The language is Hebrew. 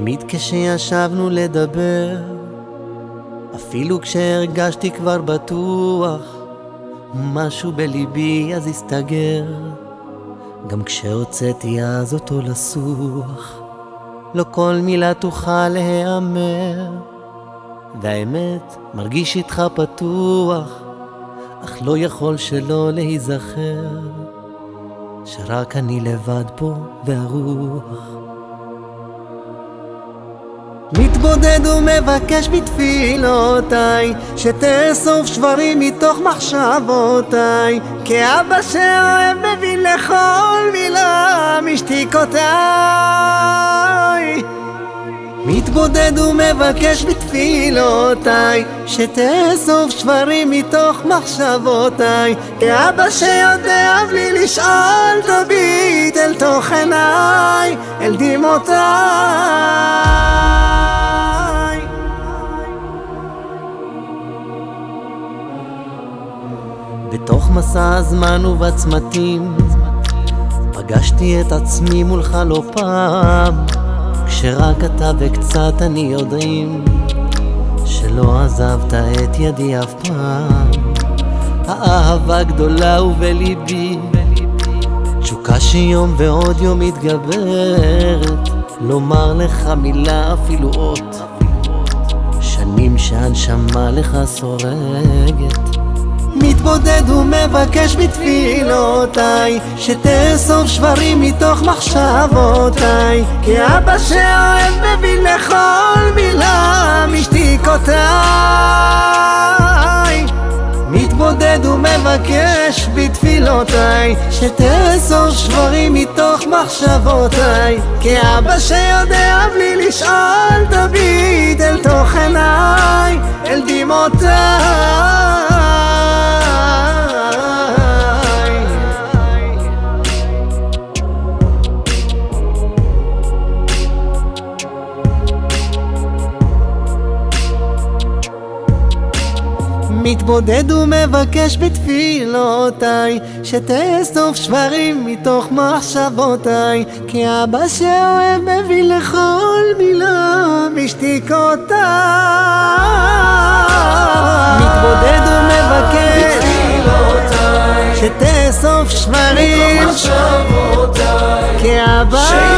תמיד כשישבנו לדבר, אפילו כשהרגשתי כבר בטוח, משהו בליבי אז הסתגר. גם כשהוצאתי אז אותו לסוח, לא כל מילה תוכל להיאמר. והאמת, מרגיש איתך פתוח, אך לא יכול שלא להיזכר, שרק אני לבד פה והרוח. מתבודד ומבקש בתפילותיי שתאסוף שברים מתוך מחשבותיי. כאבא שאוהב מבין לכל מילה משתיקותיי. מתבודד ומבקש בתפילותיי שתאסוף שברים מתוך מחשבותיי. כאבא שיודע בלי לשאול תביט אל תוך עיניי אל דמעותיי בתוך מסע הזמן ובצמתים פגשתי את עצמי מולך לא פעם. כשרק אתה וקצת אני יודעים שלא עזבת את ידי אף פעם. האהבה גדולה ובליבי תשוקה שיום ועוד יום מתגברת. לומר לך מילה אפילו אות שנים שהנשמה לך סורגת מתבודד ומבקש בתפילותיי שתאסוף שברים מתוך מחשבותיי. כי אבא שאוהב מבין לכל מילה משתיקותיי מתבודד ומבקש בתפילותיי שתאסוף שברים מתוך מחשבותיי. כי אבא שיודע בלי לשאול תביט אל תוך עיניי. אל דמעותיי מתבודד ומבקש בתפילותיי שתאסוף שברים מתוך מחשבותיי. כי אבא שאוהב מביא לכל מילה משתיקותיי. מתבודד ומבקש בתפילותיי. שתאסוף שברים מתוך מחשבותיי. כי אבא